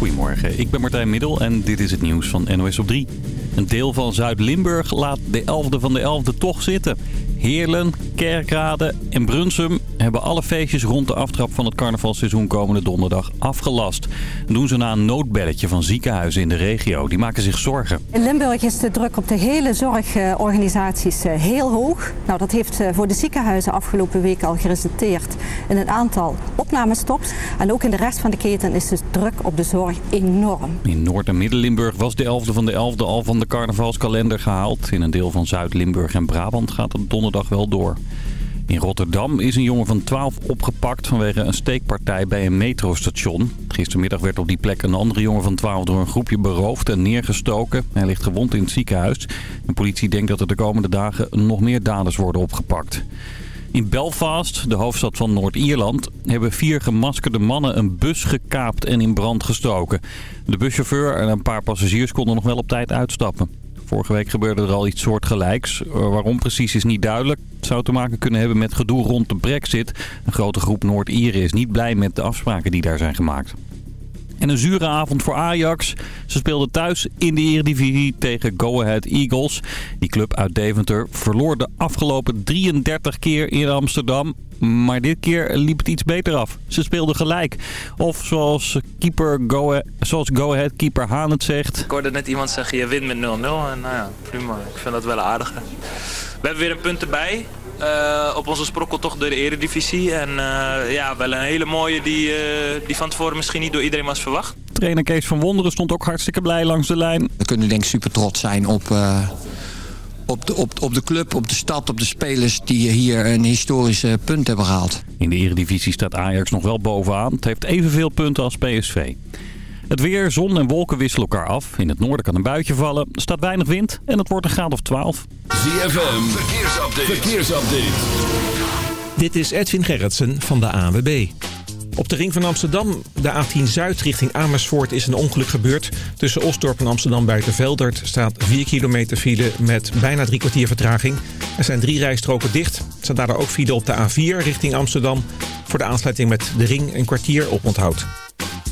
Goedemorgen, ik ben Martijn Middel en dit is het nieuws van NOS op 3. Een deel van Zuid-Limburg laat de 11e van de 11e toch zitten. Heerlen, Kerkrade en Brunsum hebben alle feestjes rond de aftrap van het carnavalseizoen komende donderdag afgelast. Dat doen ze na een noodbelletje van ziekenhuizen in de regio. Die maken zich zorgen. In Limburg is de druk op de hele zorgorganisaties eh, heel hoog. Nou, dat heeft eh, voor de ziekenhuizen afgelopen week al geresulteerd in een aantal opnamestops. En ook in de rest van de keten is de druk op de zorg enorm. In Noord- en Midden-Limburg was de 11e van de 11e al van de carnavalskalender gehaald. In een deel van Zuid-Limburg en Brabant gaat het donderdag wel door. In Rotterdam is een jongen van 12 opgepakt vanwege een steekpartij bij een metrostation. Gistermiddag werd op die plek een andere jongen van 12 door een groepje beroofd en neergestoken. Hij ligt gewond in het ziekenhuis. De politie denkt dat er de komende dagen nog meer daders worden opgepakt. In Belfast, de hoofdstad van Noord-Ierland, hebben vier gemaskerde mannen een bus gekaapt en in brand gestoken. De buschauffeur en een paar passagiers konden nog wel op tijd uitstappen. Vorige week gebeurde er al iets soortgelijks. Waarom precies is niet duidelijk. Het zou te maken kunnen hebben met gedoe rond de brexit. Een grote groep Noord-Ieren is niet blij met de afspraken die daar zijn gemaakt. En een zure avond voor Ajax. Ze speelden thuis in de Eredivisie tegen Go Ahead Eagles. Die club uit Deventer verloor de afgelopen 33 keer in Amsterdam. Maar dit keer liep het iets beter af. Ze speelden gelijk. Of zoals, keeper Go zoals Go Ahead keeper Haan het zegt. Ik hoorde net iemand zeggen, je wint met 0-0. En nou ja, prima. Ik vind dat wel aardig. We hebben weer een punt erbij. Uh, op onze sprokkeltocht door de eredivisie. En uh, ja, wel een hele mooie die, uh, die van tevoren misschien niet door iedereen was verwacht. Trainer Kees van Wonderen stond ook hartstikke blij langs de lijn. We kunnen denk ik super trots zijn op, op, de, op, op de club, op de stad, op de spelers die hier een historische punt hebben gehaald. In de eredivisie staat Ajax nog wel bovenaan. Het heeft evenveel punten als PSV. Het weer, zon en wolken wisselen elkaar af. In het noorden kan een buitje vallen. Er staat weinig wind en het wordt een graad of 12. ZFM, verkeersupdate. verkeersupdate. Dit is Edwin Gerritsen van de ANWB. Op de ring van Amsterdam, de A10 Zuid richting Amersfoort, is een ongeluk gebeurd. Tussen Osdorp en Amsterdam Buitenveldert staat 4 kilometer file met bijna drie kwartier vertraging. Er zijn drie rijstroken dicht. Er staat daardoor ook file op de A4 richting Amsterdam. Voor de aansluiting met de ring een kwartier op onthoud.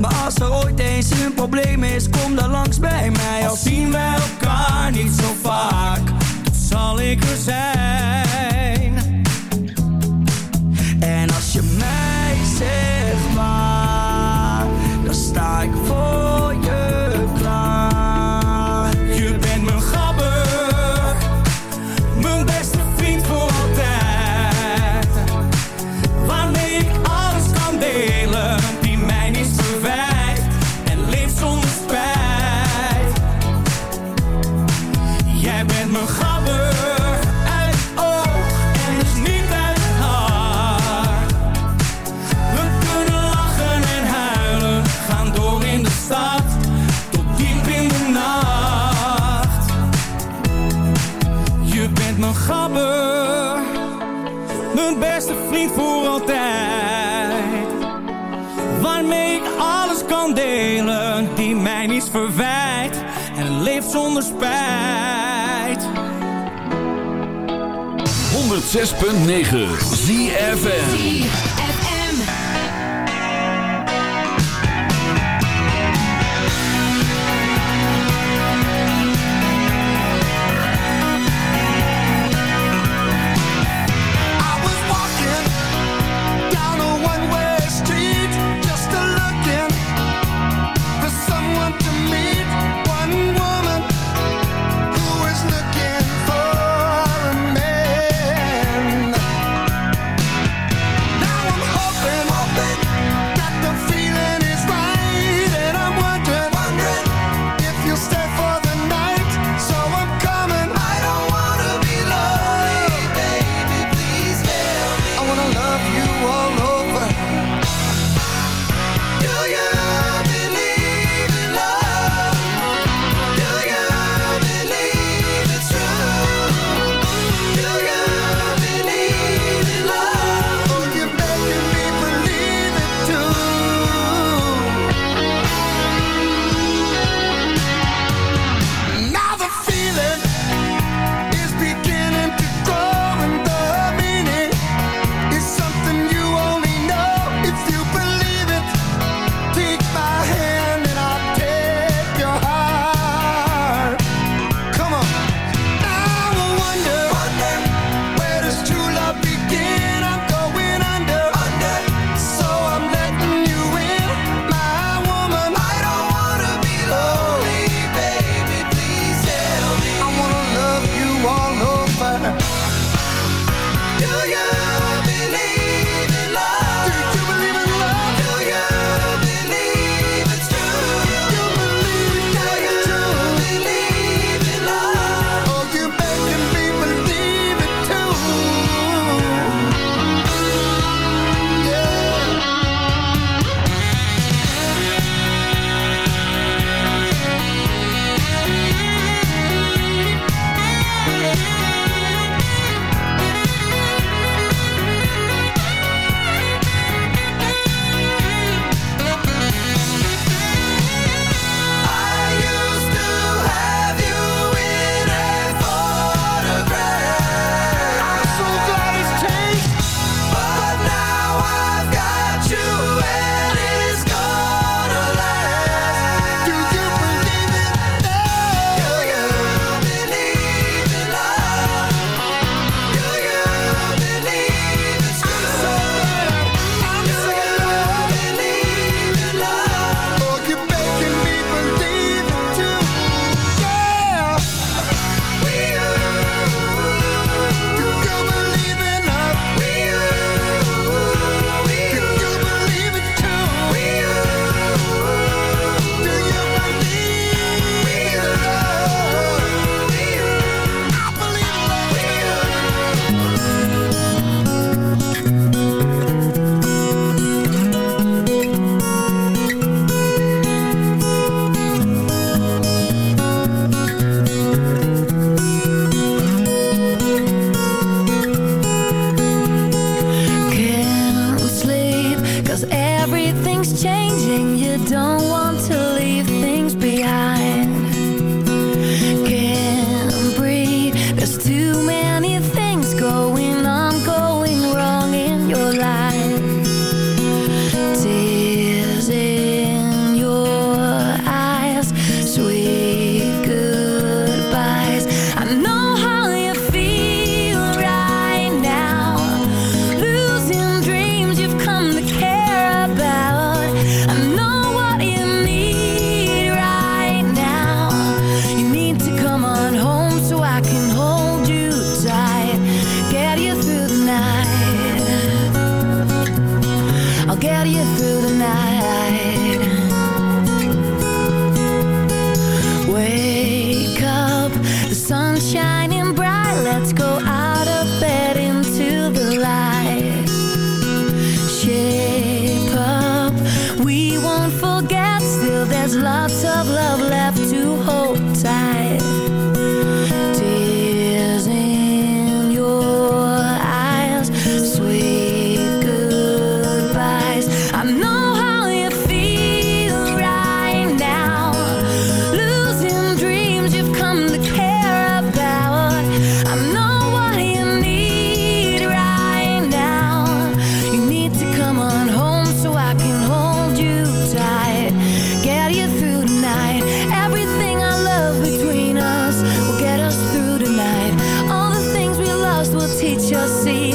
Maar als er ooit eens een probleem is, kom dan langs bij mij. Al zien we elkaar niet zo vaak, zal ik er zijn voor altijd. Waarmee ik alles kan delen, die mij niets verwijt. En leeft zonder spijt. 106.9 ZFN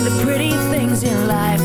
the pretty things in life.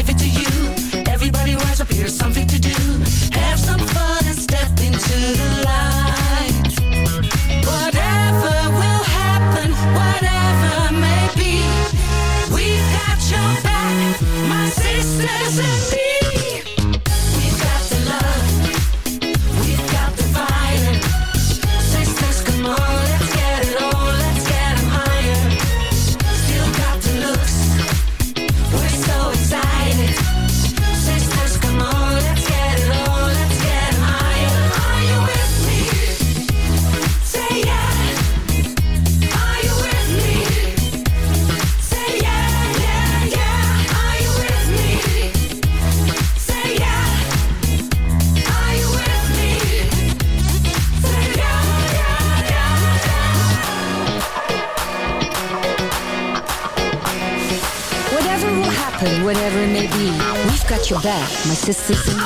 Give it to you. to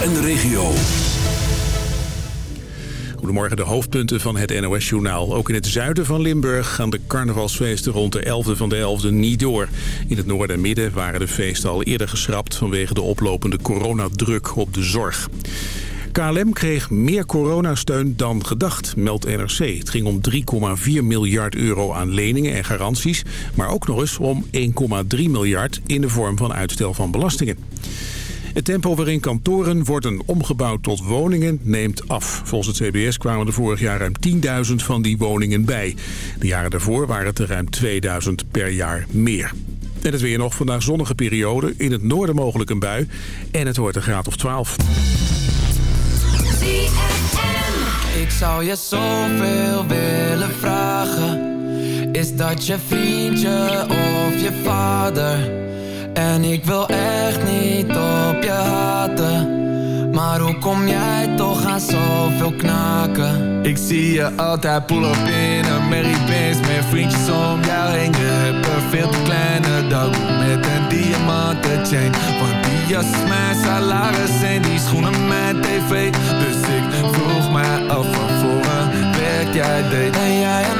en de regio. Goedemorgen, de hoofdpunten van het NOS-journaal. Ook in het zuiden van Limburg gaan de carnavalsfeesten rond de 11e van de 11e niet door. In het noorden en midden waren de feesten al eerder geschrapt... vanwege de oplopende coronadruk op de zorg. KLM kreeg meer coronasteun dan gedacht, meldt NRC. Het ging om 3,4 miljard euro aan leningen en garanties... maar ook nog eens om 1,3 miljard in de vorm van uitstel van belastingen. Het tempo waarin kantoren worden omgebouwd tot woningen neemt af. Volgens het CBS kwamen er vorig jaar ruim 10.000 van die woningen bij. De jaren daarvoor waren het er ruim 2000 per jaar meer. En het weer nog vandaag zonnige periode. In het noorden mogelijk een bui. En het wordt een graad of 12. Ik zou je zoveel willen vragen Is dat je vriendje of je vader? En ik wil echt niet op je haten. Maar hoe kom jij toch aan zoveel knaken? Ik zie je altijd pull up in een Mary Benz Met vriendjes om jou heen Je hebt een veel te kleine dag. Met een diamanten chain Want die jas is mijn salaris En die schoenen mijn tv. Dus ik vroeg mij af van voor een werk jij deed. Ben jij een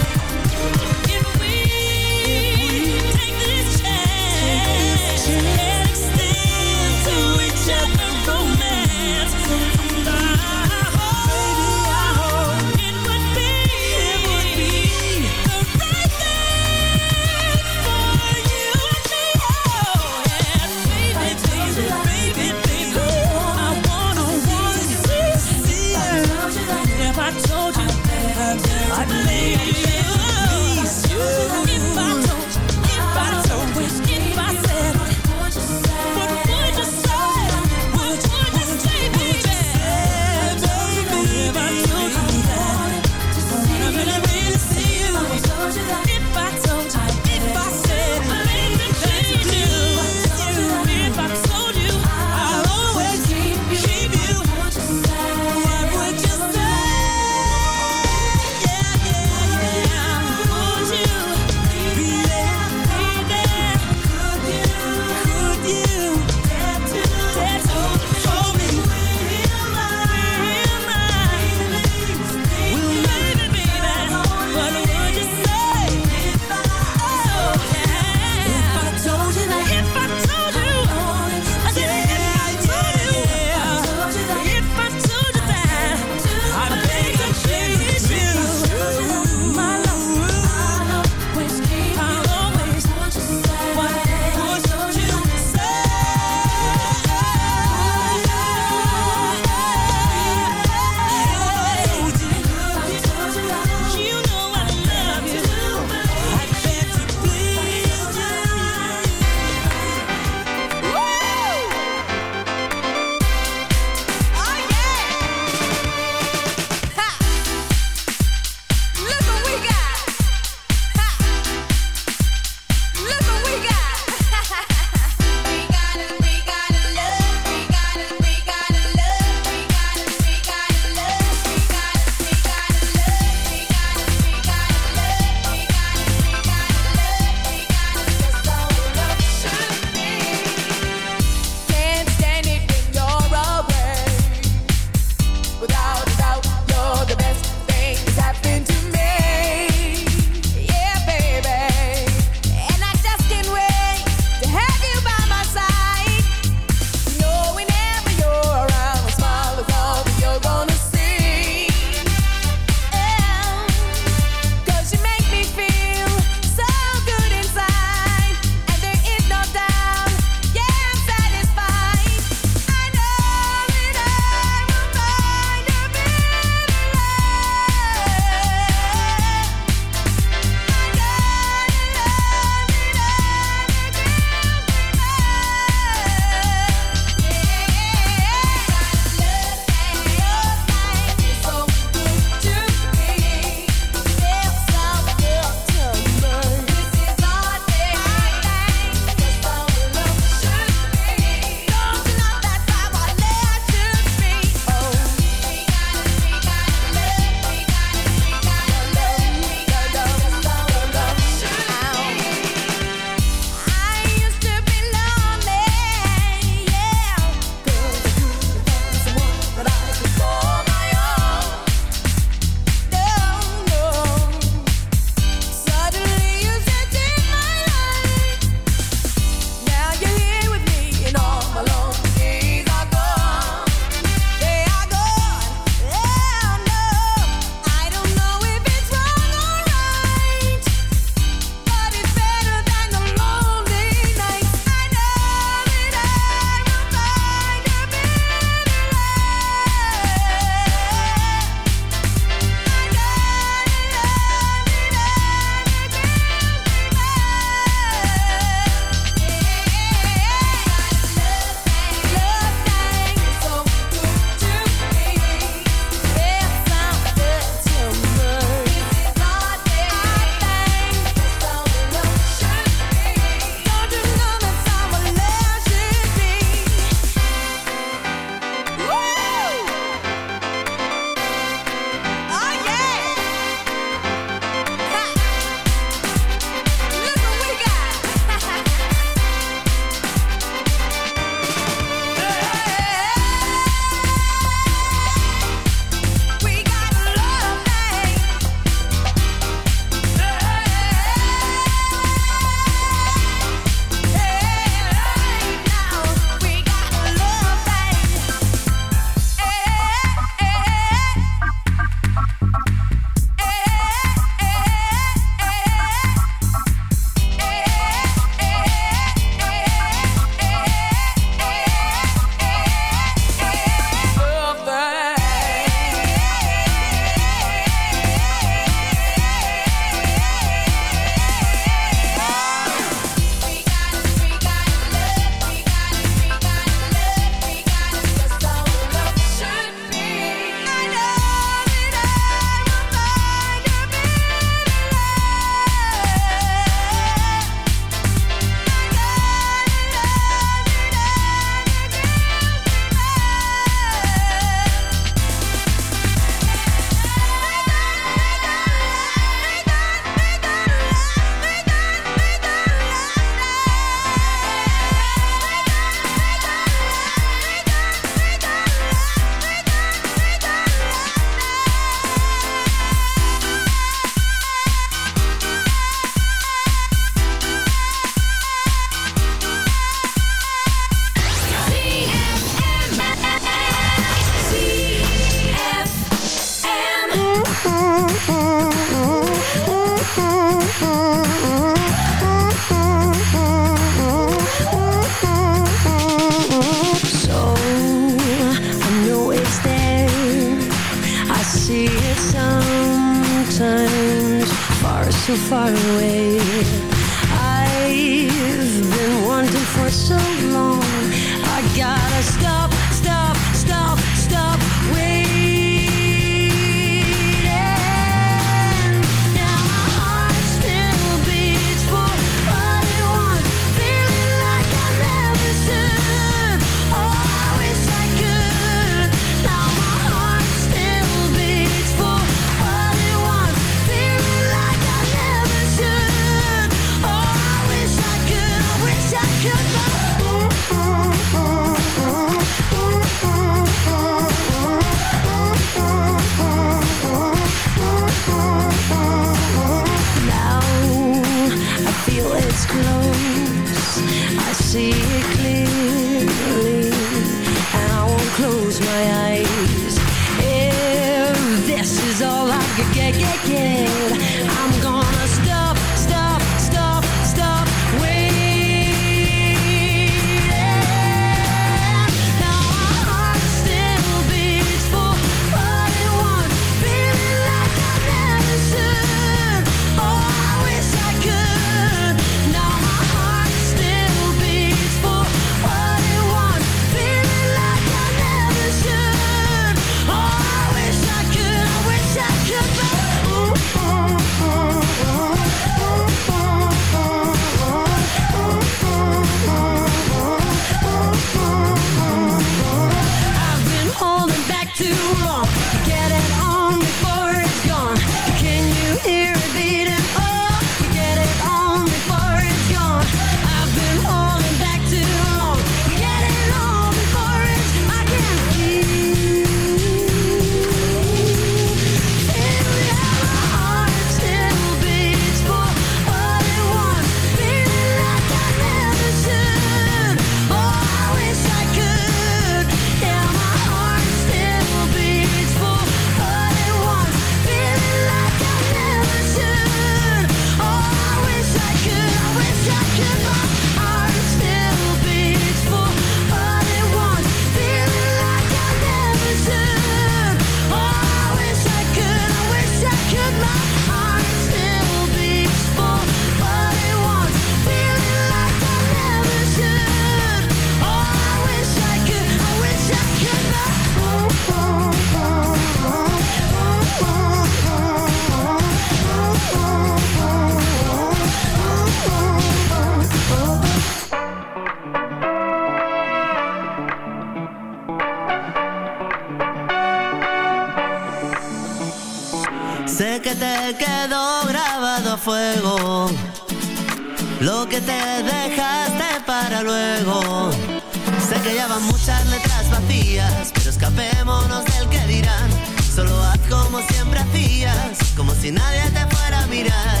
Escapémonos del que dirán. Solo haz como siempre hacías, como si nadie te fuera a mirar.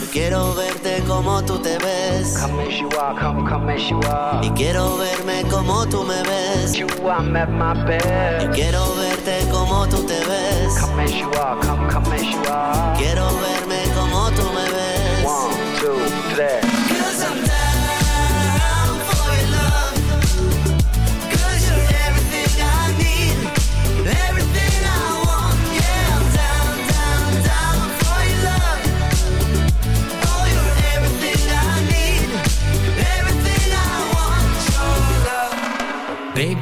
Yo quiero verte como tú te ves. Y quiero verme como tú me ves. Yo quiero verte como tú te ves. Quiero verme como tú me ves. One, two, three.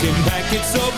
looking back, it's so